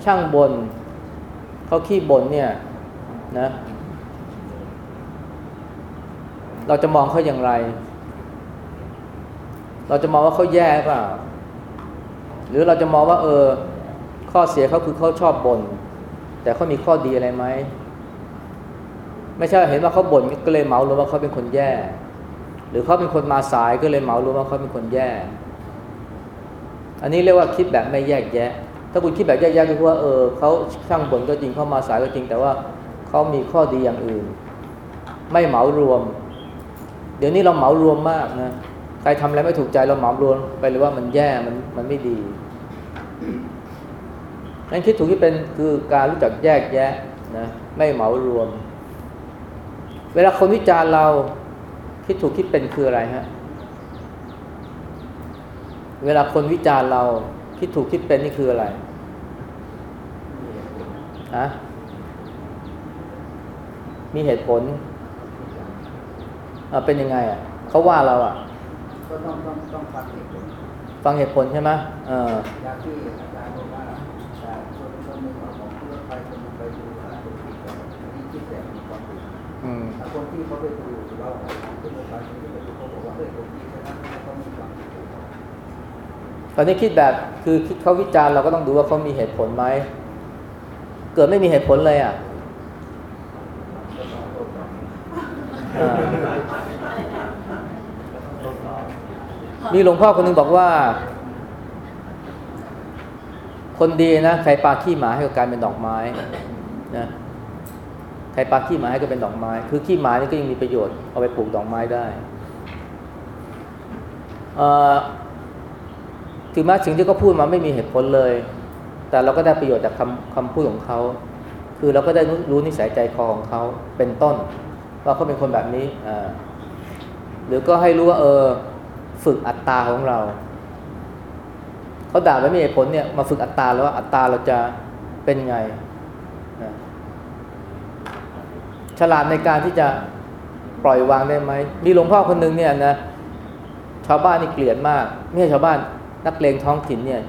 ช่างบนเขาขี้บนเนี่ยนะเราจะมองเขาอย่างไร เราจะมองว่าเขาแย่เปล่า หรือเราจะมองว่า เออ ข้อเสียเขาคือเขาชอบบน่นแต่เขามีข้อดีอะไรไหม ไม่ใช่เห็นว่าเขาบ่นก็เลยเหมารือว่าเขาเป็นคนแย่ หรือเขาเป็นคนมาสายก็เลยเหมารวมว่าเขาเป็นคนแย่ อันนี้เรียกว่าคิดแบบไม่แยกแยะ ถ้าคุณคิดแบบแยกแยะก็คือว่าเออเขาช่างบ่นก็จริงเขามาสายก็จริง แต่ว่าเขามีข้อดีอย่างอื่น ไม่เหมารวม เดี๋ยวนี้เราเหมารวมมากนะใครทำอะไรไม่ถูกใจเราเหมารวมไปเลยว่ามันแย่มันมันไม่ดีนั่นคิดถูกที่เป็นคือการรู้จักแยกแยะนะไม่เหมารวม เวลาคนวิจารณ์เราคิดถูกคิดเป็นคืออะไรฮะ เวลาคนวิจารณ์เราคิดถูกคิดเป็นนี่คืออะไรฮะมีเหตุผลอ่าเป็นยังไงอะเขาว่าเราอะก็ต้องต้องต้องฟังเหตุผลฟังเหตุผลใช่ไหมเอออย่างที่ คนที่เขาไปดูเราเอาของขึ้นรถไฟคนที่เขาบอกว่าเฮ้ยผมดีฉะนั้นเขามีความผิดถูกต้องตอนนี้คิดแบบคือคิดเขาวิจารณ์เราก็ต้องดูว่าเขามีเหตุผลไหมเกิดไม่มีเหตุผลเลยอะมีหลวงพ่อคนนึงบอกว่า คนดีนะใครปาขี้หมาให้กลายเป็นดอกไม้นะ ใครปาขี้หมาให้ก็เป็นดอกไม้ คือขี้หมานี่ก็ยังมีประโยชน์เอาไปปลูกดอกไม้ได้เอ่อถึงแม้สิ่งที่เขาพูดมาไม่มีเหตุผลเลย แต่เราก็ได้ประโยชน์จากคำคำพูดของเขา คือเราก็ได้รู้นิสัยใจคอของเขาเป็นต้น ว่าเขาเป็นคนแบบนี้หรือก็ให้รู้ว่าเออฝึกอัตตาของเรา เขาด่าไม่มีเหตุผลเนี่ยมาฝึกอัตตาแล้วว่าอัตตาเราจะเป็นไงนะ ฉลาดในการที่จะปล่อยวางได้ไหมมีหลวงพ่อคนหนึ่งเนี่ยนะชาวบ้านนี่เกลียดมากไม่ใช่ชาวบ้านนักเลงท้องถิ่นเนี่ย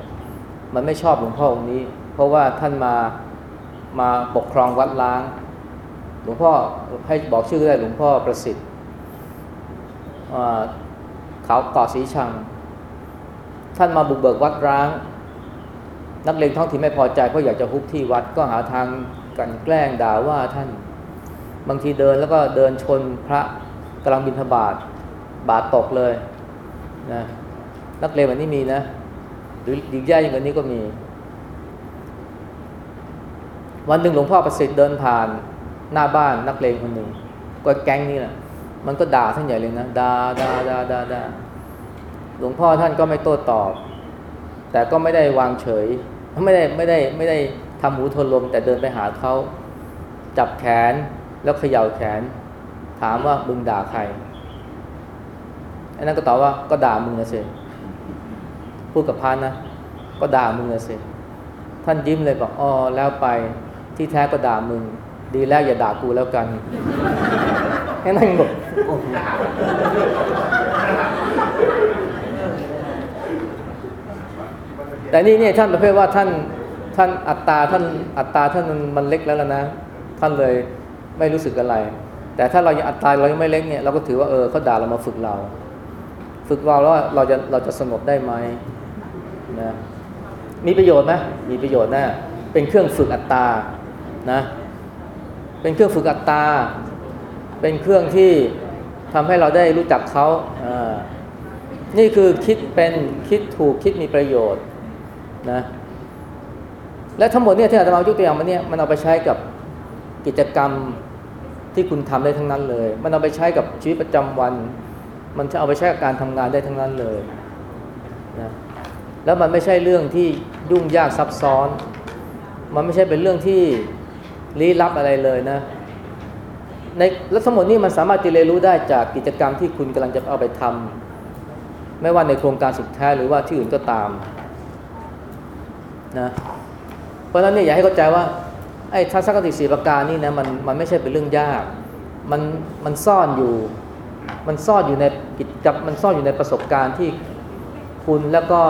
มันไม่ชอบหลวงพ่อองค์นี้ เพราะว่าท่านมามาปกครองวัดล้าง หลวงพ่อให้บอกชื่อได้หลวงพ่อประสิทธิ์เขาเกาะสีชัง ท่านมาบุกเบิกวัดร้าง นักเลงท้องถิ่นไม่พอใจเพราะอยากจะฮุบที่วัดก็หาทางกันแกล้งด่าว่าท่าน บางทีเดินแล้วก็เดินชนพระกำลังบิณฑบาตบาทตกเลยนะนักเลงแบบนี้มีนะ หรือดีแย่ยิ่งกว่านี้ก็มี วันหนึ่งหลวงพ่อประสิทธิ์เดินผ่านหน้าบ้านนักเลงคนหนึ่งก็แก๊งนี่แหละมันก็ด่าท่านใหญ่เลยนะด่าด่าด่าด่าด่าหลวงพ่อท่านก็ไม่โต้ตอบ แต่ก็ไม่ได้วางเฉย ไม่ได้ไม่ได้ไม่ได้ทำหูทนลมแต่เดินไปหาเขาจับแขน แล้วเขย่าแขน ถามว่ามึงด่าใครไอ้นั่นก็ตอบว่าก็ด่ามึงนะสิพูดกับพานนะ ก็ด่ามึงนะสิท่านยิ้มเลยบอกอ๋อแล้วไปที่แท้ก็ด่ามึง ดีแล้วอย่าด่ากูแล้วกันแค่นั้นบอกแต่นี่เนี่ยท่านประเภทว่าท่านท่านอัตตาท่านอัตตาท่านมันเล็กแล้วล่ะนะ ท่านเลย ไม่รู้สึกอะไร แต่ถ้าเรายังอัตตาเรายังไม่เล็กเนี่ยเราก็ถือว่าเออเขาด่าเรามาฝึกเรา ฝึกเราแล้วเราจะเราจะสงบได้ไหมนะมีประโยชน์ไหมมีประโยชน์แน่เป็นเครื่องฝึกอัตตานะเป็นเครื่องฝึกอัตตา เป็นเครื่องที่ทำให้เราได้รู้จักเขาอ่านี่คือคิดเป็นคิดถูกคิดมีประโยชน์นะและทั้งหมดเนี่ยที่อาตมายกตัวอย่างมาเนี่ยมันเอาไปใช้กับ กิจกรรมที่คุณทำได้ทั้งนั้นเลย มันเอาไปใช้กับชีวิตประจำวัน มันจะเอาไปใช้กับการทำงานได้ทั้งนั้นเลยนะแล้วมันไม่ใช่เรื่องที่ยุ่งยากซับซ้อน มันไม่ใช่เป็นเรื่องที่ลี้ลับอะไรเลยนะในและทั้งหมดนี้มันสามารถจะเรียนรู้ได้จากกิจกรรมที่คุณกำลังจะเอาไปทำไม่ว่าในโครงการสุดท้ายหรือว่าที่อื่นก็ตามนะเพราะฉะนั้นเนี่ยอย่าให้เข้าใจว่า ไอ้ทัศนคติสีประการนี่นะมันมันไม่ใช่เป็นเรื่องยาก มันมันซ่อนอยู่ มันซ่อนอยู่ในกิจกรรมมันซ่อนอยู่ในประสบการณ์ที่คุณแล้วก็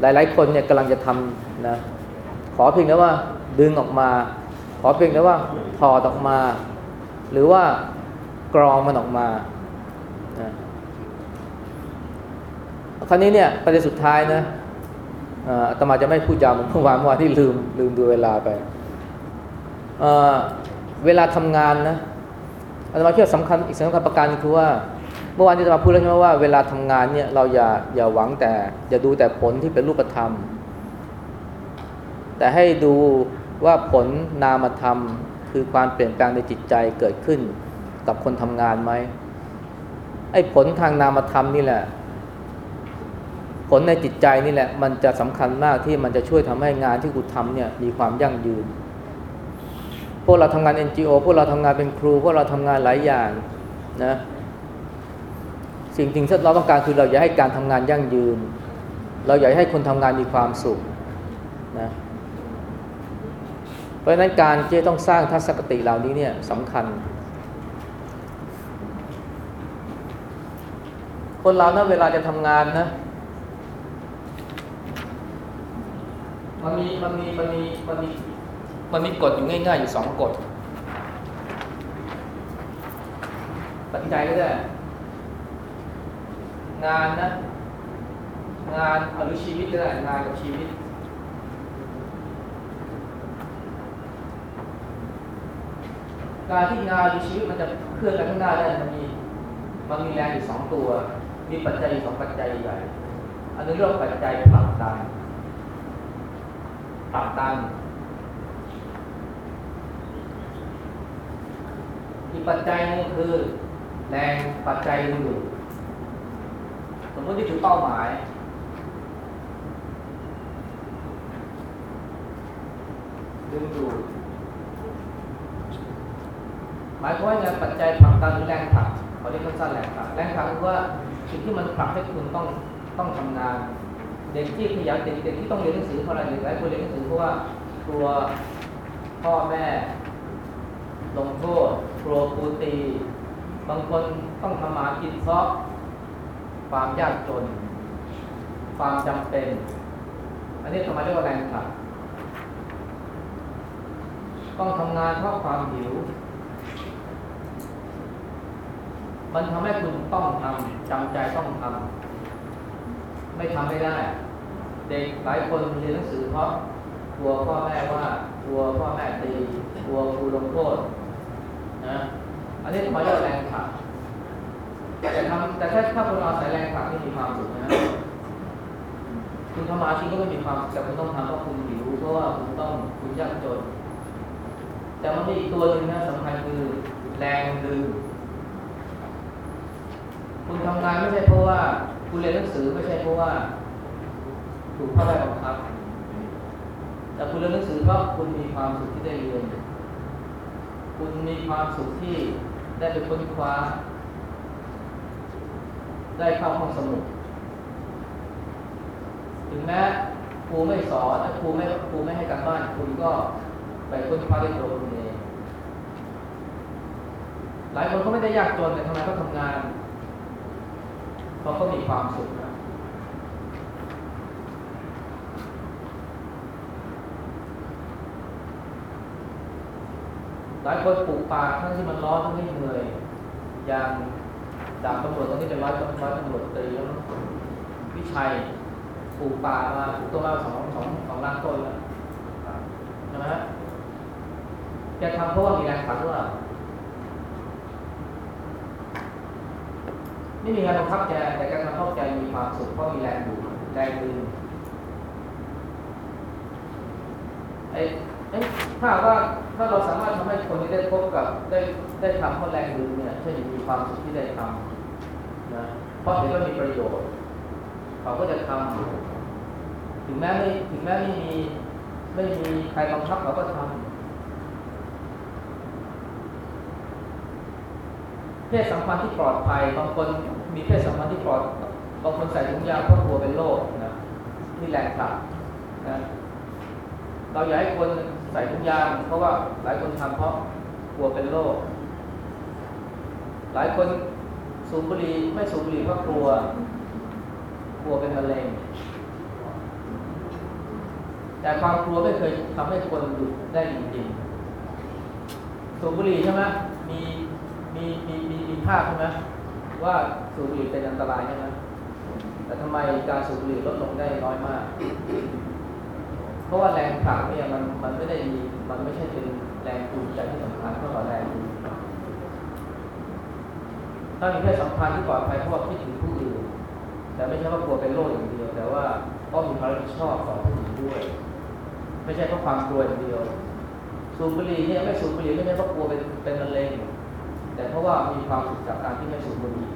หลาย ๆ คนเนี่ยกำลังจะทำนะขอเพียงแต่ว่าดึงออกมา ขอเพียงแต่ว่าถอดออกมา หรือว่ากรองมันออกมาคราวนี้เนี่ยประเด็นสุดท้ายนะ อาตมาจะไม่พูดยาวเหมือนเมื่อวานเมื่อวานที่ลืมลืมดูเวลาไปเอ่อเวลาทำงานนะอาตมาคิดว่าสำคัญอีกสำคัญประการคือว่า เมื่อวานที่อาตมาพูดแล้วใช่ไหมว่าเวลาทำงานเนี่ยเราอย่าอย่าหวังแต่อย่าดูแต่ผลที่เป็นรูปธรรม แต่ให้ดูว่าผลนามธรรม คือความเปลี่ยนแปลงในจิตใจเกิดขึ้นกับคนทำงานไหมไอ้ผลทางนามธรรมนี่แหละ ผลในจิตใจนี่แหละ มันจะสำคัญมากที่มันจะช่วยทำให้งานที่กูทำเนี่ยมีความยั่งยืน พวกเราทำงาน NGO พวกเราทำงานเป็นครู พวกเราทำงานหลายอย่างนะสิ่งที่เราต้องการคือเราอยากให้การทำงานยั่งยืน เราอยากให้คนทำงานมีความสุขนะเพราะฉะนั้นการที่ต้องสร้างทัศนคติเหล่านี้เนี่ยสำคัญ คนเรานะเวลาจะทำงานนะ มันมีมันมีมันมีมันมีมันมีกฎอยู่ง่ายๆอยู่สองกฎปัจจัยก็ได้ งานนะ งานหรือชีวิตก็ได้งานกับชีวิต การที่งานหรือชีวิตมันจะเคลื่อนไปข้างหน้าได้มันมีมันมีแรงอยู่สองตัว มีปัจจัยสองปัจจัยใหญ่อันนึงเรียกว่าปัจจัยผลักดัน ผลักดันอีกปัจจัยหนึงคือ แรงปัจจัยดึงดูดสมมติที่คือเป้าหมาย ดึงดูดหมายความว่าปัจจัยผลักดันหรือแรงผลักเขาเรียกสั้นๆแรงผลักแรงผลักคือว่าสิ่งที่มันผลักให้คุณต้องต้องทำงาน เด็กที่ขยันเด็กเด็กที่ต้องเรียนหนังสือเพราะอะไรเด็กหลายคนเรียนหนังสือเพราะว่ากลัวพ่อแม่ลงโทษกลัวครูตี บางคนต้องทำมาหากินเพราะความยากจน ความจำเป็น อันนี้ทำไมเรียกว่าแรงผลักต้องทำงานเพราะความหิว มันทำให้คุณต้องทำจำใจต้องทำ ไม่ทำไม่ได้ เด็กหลายคนเรียนหนังสือเพราะกลัวพ่อแม่ว่ากลัวพ่อแม่ตีกลัวครูลงโทษนะอันนี้ทำไมเรียกว่าแรงผลักแต่ทำแต่ถ้าถ้าคุณเอาสายแรงผลักนี่มีความสุขนะคุณทำมาอาชีพก็ไม่มีความแต่คุณต้องทำเพราะคุณหิวเพราะว่าคุณต้องคุณยากจน แต่มันมีอีกตัวหนึ่งนะสำคัญคือแรงดึง คุณทำงานไม่ใช่เพราะว่า คุณเรียนหนังสือไม่ใช่เพราะว่าถูกพ่อแม่บังคับ แต่คุณเรียนหนังสือเพราะคุณมีความสุขที่ได้เรียน คุณมีความสุขที่ได้ไปค้นคว้า ได้เข้าห้องสมุด ถึงแม้ครูไม่สอนครูไม่ครูไม่ให้การบ้านคุณก็ไปค้นคว้าด้วยตัวคุณเอง หลายคนก็ไม่ได้ยากจนแต่ทำไมก็ทำงาน เราะเขามีความสุขนะหลายคนปลูกป่าทั้งที่มันร้อนทั้งที่เหนื่อย อย่างดาบตำรวจตอนนี้เป็นร้อยร้อยตำรวจตรีแล้ววิชัยปลูกป่ามาปลูกต้นไม้สองสองสองล้านต้นแล้วใช่ไหมฮะแกทำเพราะว่ามีแรงผลักหรือเปล่า ไม่มีการบังคับแกแต่แกทำเพราะแกมีความสุขเพราะมีแรงดูดแรงดึงไอ้ถ้าว่าถ้าเราสามารถทำให้คนที่ได้พบกับได้ได้ทำเพราะแรงดึงเนี่ยเช่นมีความสุขที่ได้ทำนะเพราะเห็นว่ามีประโยชน์เขาก็จะทำถึงแม้ไม่ถึงแม้ไม่มีไม่มีใครบังคับเขาก็ทำเพศสัมพันธ์ที่ปลอดภัยบางคน มีเพศสัมพันธ์ที่ปลอดบางคนใส่ถุงยางเพราะกลัวเป็นโรคนะนี่แรงผลักนะเราอยากให้คนใส่ถุงยาง เพราะว่าหลายคนทำเพราะกลัวเป็นโรคหลายคนสูบบุหรี่ไม่สูบบุหรี่เพราะกลัว กลัวเป็นมะเร็งแต่ความกลัวไม่เคยทำให้คนหยุดได้จริงๆสูบบุหรี่ใช่ไหมมีมีมีมีมีภาพใช่ไหม ว่าสูบบุหรี่เป็นอันตรายใช่ไหมแต่ทำไมการสูบบุหรี่ลดลงได้น้อยมาก เพราะว่าแรงผลักเนี่ยมันมันไม่ได้มีมันไม่ใช่เป็นแรงจูงใจที่สำคัญเท่ากับแรงถ้ามีเพศสัมพันธ์ที่ปลอดภัยเพราะว่าคิดถึงผู้อื่นแต่ไม่ใช่ว่ากลัวเป็นโรคอย่างเดียว แต่ว่าต้องมีความรับผิดชอบต่อผู้อื่นด้วย ไม่ใช่เพราะความกลัวอย่างเดียว สูบบุหรี่เนี่ยไม่สูบบุหรี่ไม่ใช่เพราะกลัวเป็นเป็นมะเร็ง แต่เพราะว่ามีความสุขจากการที่ไม่สูบบุหรี่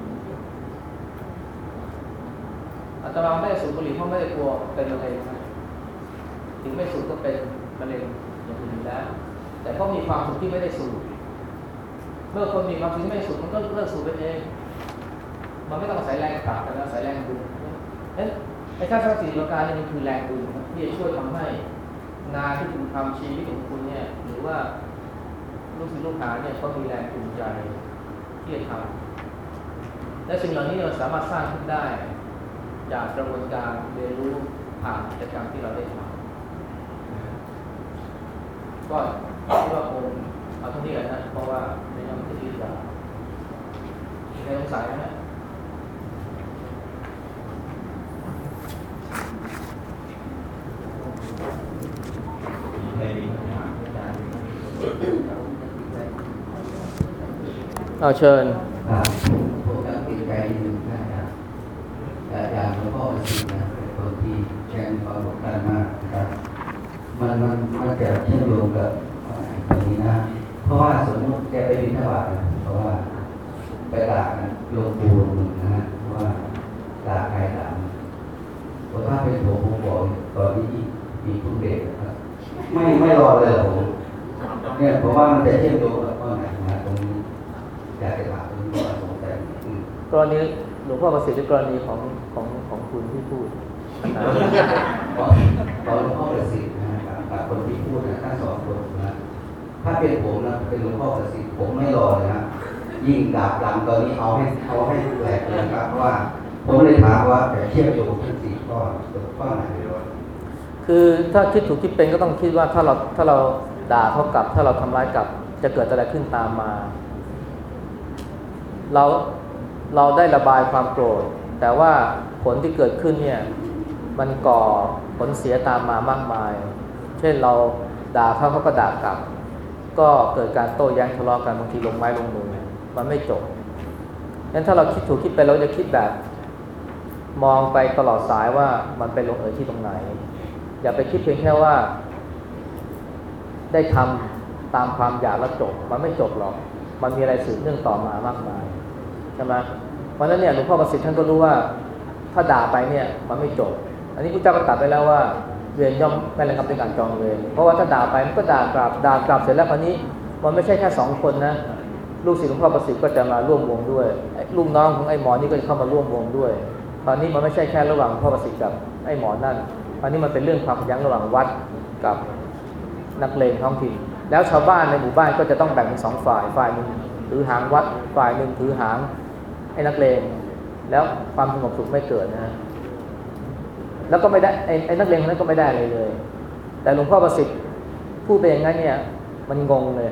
อาตมาไม่ได้สูบบุหรี่เพราะไม่ได้กลัวเป็นมะเร็งนะถึงไม่สูบก็เป็นมะเร็งอย่างอื่นแล้ว แต่เพราะมีความสุขที่ไม่ได้สูบเมื่อคนมีความสุขที่ไม่สูบมันก็เลิกสูบไปเองมันไม่ต้องอาศัยแรงผลักแต่อาศัยแรงดึงเอ๊ะไอ้ท่าสติประการนี่มันคือแรงดึงที่จะช่วยทำให้งานที่คุณทำชีวิตของคุณเนี่ย หรือว่า ลูกศิษย์ลูกหาเนี่ยเขามีแรงจูงใจที่จะทำและสิ่งเหล่านี้เราสามารถสร้างขึ้นได้ จากกระบวนการเรียนรู้ผ่านกิจกรรมที่เราได้ทำก็คิดว่าคงเอาเท่านี้แหละนะเพราะว่าในยังไม่ได้ยืดยาวมีใครสงสัยไหมฮะ เอาเชิญ มกรณีหลวงพ่อประสิทธิ์หรือกรณีของของของคุณที่พูดอันหนขอขอหลวงพ่อประสิทธิ์นะครับคนที่พูดนะทั้งสองคนนะถ้าเป็นผมนะเป็นหลวงพ่อประสิทธิ์ผมไม่รอเลยนะยิ่งดาบหลังตอนนี้เอาให้เอาให้แหลกเลยนะครับเพราะว่าผมเลยถามว่าแต่เทียบโยงทั้งสี่ข้อข้อไหนคือถ้าคิดถูกคิดเป็นก็ต้องคิดว่าถ้าเราถ้าเราด่าเขากลับ ถ้าเราทำร้ายกลับ จะเกิดอะไรขึ้นตามมา เรา เราได้ระบายความโกรธ แต่ว่าผลที่เกิดขึ้นเนี่ยมันก่อผลเสียตามมามากมาย เช่นเราด่าเขาเขาก็ด่ากลับ ก็เกิดการโต้แย้งทะเลาะกันบางทีลงไม้ลงมือมันไม่จบงั้นถ้าเราคิดถูกคิดไปเราจะคิดแบบ มองไปตลอดสายว่ามันไปลงเอยที่ตรงไหน อย่าไปคิดเพียงแค่ว่า ได้ทำตามความอยากแล้วจบ มันไม่จบหรอก มันมีอะไรสืบเนื่องต่อมามากมาย ใช่ไหมเพราะฉะนั้นเนี่ยหลวงพ่อประสิทธิ์ท่านก็รู้ว่า ถ้าด่าไปเนี่ยมันไม่จบ อันนี้พระเจ้าก็ตรัสไปแล้วว่าเวรย่อมไม่ระงับด้วยการจองเวรเพราะว่าถ้าด่าไปมันก็ด่ากลับด่ากลับเสร็จแล้วคราวนี้ มันไม่ใช่แค่สองคนนะลูกศิษย์หลวงพ่อประสิทธิ์ก็จะมาร่วมวงด้วยลูกน้องของไอ้หมอนี่ก็จะเข้ามาร่วมวงด้วยตอนนี้มันไม่ใช่แค่ระหว่างหลวงพ่อประสิทธิ์กับไอ้หมอนั่นตอนนี้มันเป็นเรื่องความขัดแย้งระหว่างวัดกับนักเลงท้องถิ่นแล้วชาวบ้านในหมู่บ้านก็จะต้องแบ่งเป็นสองฝ่ายฝ่ายหนึ่งถือหางวัดฝ่ายหนึ่งถือหาง ไอ้นักเลงแล้วความสงบสุขไม่เกิดนะฮะแล้วก็ไม่ได้ไอ้ไอ้นักเลงคนนั้นก็ไม่ได้อะไรเลย แต่หลวงพ่อประสิทธิ์พูดไปอย่างนั้นเนี่ย มันงงเลย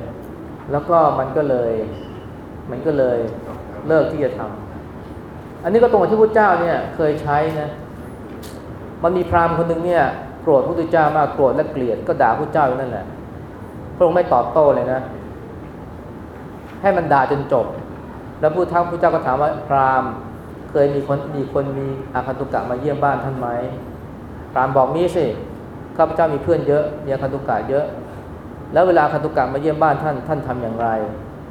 แล้วก็มันก็เลย มันก็เลยเลิกที่จะทำอันนี้ก็ตรงกับที่พระเจ้าเนี่ยเคยใช้นะ มันมีพราหมณ์คนหนึ่งเนี่ยโกรธพระพุทธเจ้ามากโกรธและเกลียดก็ด่าพระเจ้าอยู่นั่นแหละพระองค์ไม่ตอบโต้เลยนะ ให้มันด่าจนจบ แล้วผู้ท้าพระเจ้าก็ถามว่าพราหมณ์ เคยมีคนมีคนมีอาคันตุกะมาเยี่ยมบ้านท่านไหมพรามบอกมีสิข้าพเจ้ามีเพื่อนเยอะมีอาคันตุกะเยอะ แล้วเวลาอาคันตุกะมาเยี่ยมบ้านท่านท่านทำอย่างไร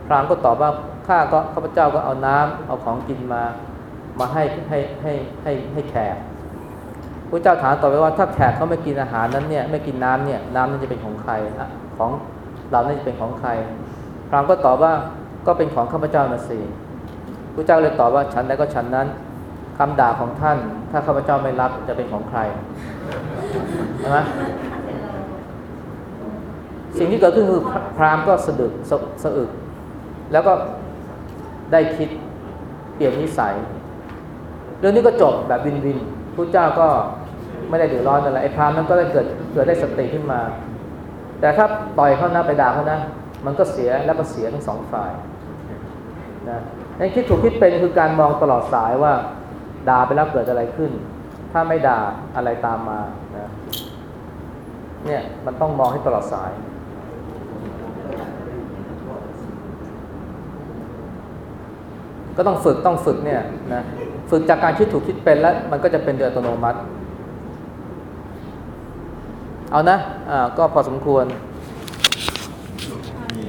พรามก็ตอบว่าข้าก็ข้าพเจ้าก็เอาน้ำเอาของกินมามาให้ให้ให้ให้ให้แขกพระเจ้าถามต่อไปว่าถ้าแขกเขาไม่กินอาหารนั้นเนี่ยไม่กินน้ำเนี่ยน้ำนั้นจะเป็นของใครของเรานั้นจะเป็นของใครพรามก็ตอบว่า ก็เป็นของข้าพเจ้านะสิพระเจ้าเลยตอบว่าฉันใดก็ฉันนั้นคำด่าของท่าน ถ้าข้าพเจ้าไม่รับจะเป็นของใครใช่ไหมสิ่งที่เกิดขึ้นคือพราหมณ์ก็สะดึกสะสะอึก แล้วก็ได้คิดเปลี่ยนนิสัย เรื่องนี้ก็จบแบบวินวินพระเจ้าก็ไม่ได้เดือดร้อนอะไรไอ้พราหมณ์นั้นก็ได้เกิดเกิดได้สติขึ้นมา แต่ถ้าต่อยเขานะไปด่าเขานะมันก็เสียแล้วก็เสียทั้งสองฝ่าย นะในคิดถูกคิดเป็นคือการมองตลอดสายว่าด่าไปแล้วเกิดอะไรขึ้น ถ้าไม่ด่าอะไรตามมานะเนี่ยมันต้องมองให้ตลอดสาย ก็ต้องฝึกต้องฝึกเนี่ยนะฝึกจากการคิดถูกคิดเป็นแล้วมันก็จะเป็นโดยอัตโนมัติ เอานะอ่าก็พอสมควร